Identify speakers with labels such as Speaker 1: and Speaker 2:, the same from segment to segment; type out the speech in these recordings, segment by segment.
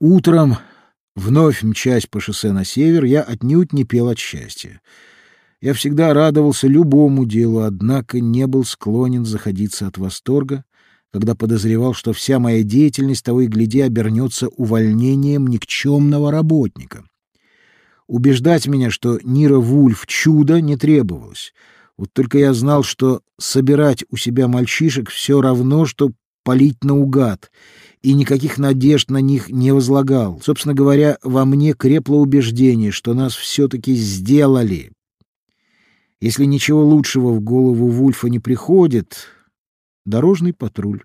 Speaker 1: Утром, вновь мчась по шоссе на север, я отнюдь не пел от счастья. Я всегда радовался любому делу, однако не был склонен заходиться от восторга, когда подозревал, что вся моя деятельность того и гляди обернется увольнением никчемного работника. Убеждать меня, что Нира Вульф чудо, не требовалось. Вот только я знал, что собирать у себя мальчишек все равно, что полить наугад, и никаких надежд на них не возлагал. Собственно говоря, во мне крепло убеждение, что нас все-таки сделали. Если ничего лучшего в голову Вульфа не приходит, дорожный патруль.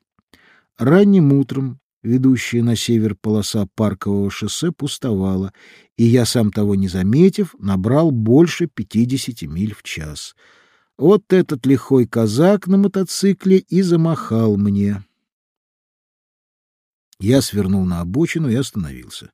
Speaker 1: Ранним утром ведущая на север полоса паркового шоссе пустовала, и я, сам того не заметив, набрал больше пятидесяти миль в час. Вот этот лихой казак на мотоцикле и замахал мне. Я свернул на обочину и остановился.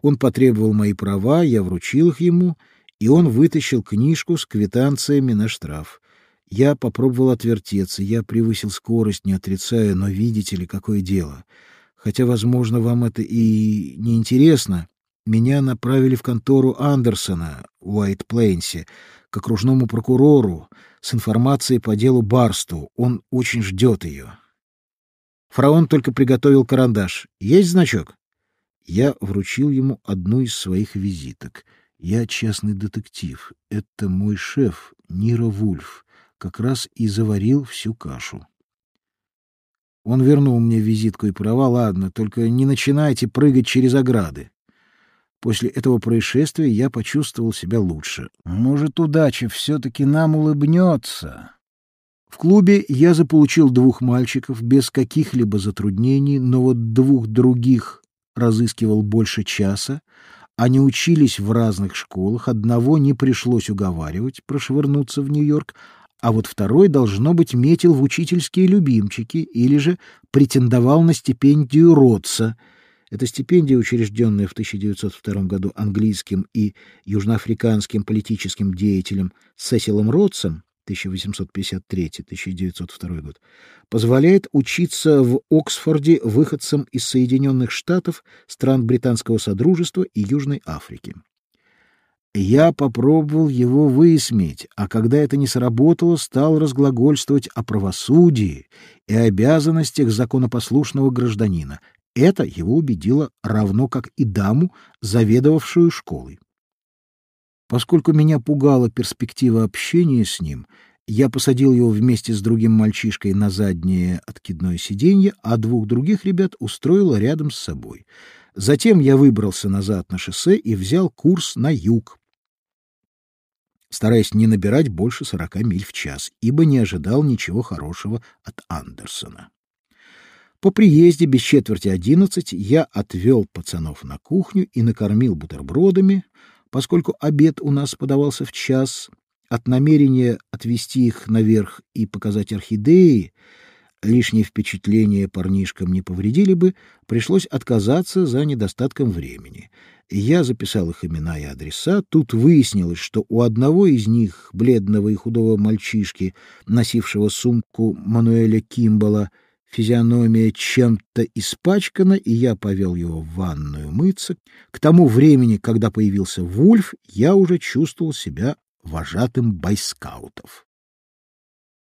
Speaker 1: Он потребовал мои права, я вручил их ему, и он вытащил книжку с квитанциями на штраф. Я попробовал отвертеться, я превысил скорость, не отрицая, но видите ли, какое дело. Хотя, возможно, вам это и не интересно, меня направили в контору Андерсона в Уайт-Плейнсе к окружному прокурору с информацией по делу Барсту. Он очень ждет ее. Фараон только приготовил карандаш. Есть значок? Я вручил ему одну из своих визиток. Я частный детектив. Это мой шеф, Нира Вульф. Как раз и заварил всю кашу. Он вернул мне визитку и права. Ладно, только не начинайте прыгать через ограды. После этого происшествия я почувствовал себя лучше. Может, удача все-таки нам улыбнется. В клубе я заполучил двух мальчиков без каких-либо затруднений, но вот двух других разыскивал больше часа. Они учились в разных школах, одного не пришлось уговаривать прошвырнуться в Нью-Йорк, а вот второй, должно быть, метил в учительские любимчики или же претендовал на стипендию Ротса. Эта стипендия, учрежденная в 1902 году английским и южноафриканским политическим деятелем Сесилом Ротсом, 1853-1902 год, позволяет учиться в Оксфорде выходцам из Соединенных Штатов, стран Британского Содружества и Южной Африки. Я попробовал его высмеять, а когда это не сработало, стал разглагольствовать о правосудии и обязанностях законопослушного гражданина. Это его убедило равно как и даму, заведовавшую школой. Поскольку меня пугала перспектива общения с ним, я посадил его вместе с другим мальчишкой на заднее откидное сиденье, а двух других ребят устроил рядом с собой. Затем я выбрался назад на шоссе и взял курс на юг, стараясь не набирать больше сорока миль в час, ибо не ожидал ничего хорошего от Андерсона. По приезде без четверти одиннадцать я отвел пацанов на кухню и накормил бутербродами, Поскольку обед у нас подавался в час, от намерения отвезти их наверх и показать орхидеи, лишние впечатления парнишкам не повредили бы, пришлось отказаться за недостатком времени. Я записал их имена и адреса. Тут выяснилось, что у одного из них, бледного и худого мальчишки, носившего сумку Мануэля Кимбала, Физиономия чем-то испачкана, и я повел его в ванную мыться. К тому времени, когда появился Вульф, я уже чувствовал себя вожатым байскаутов.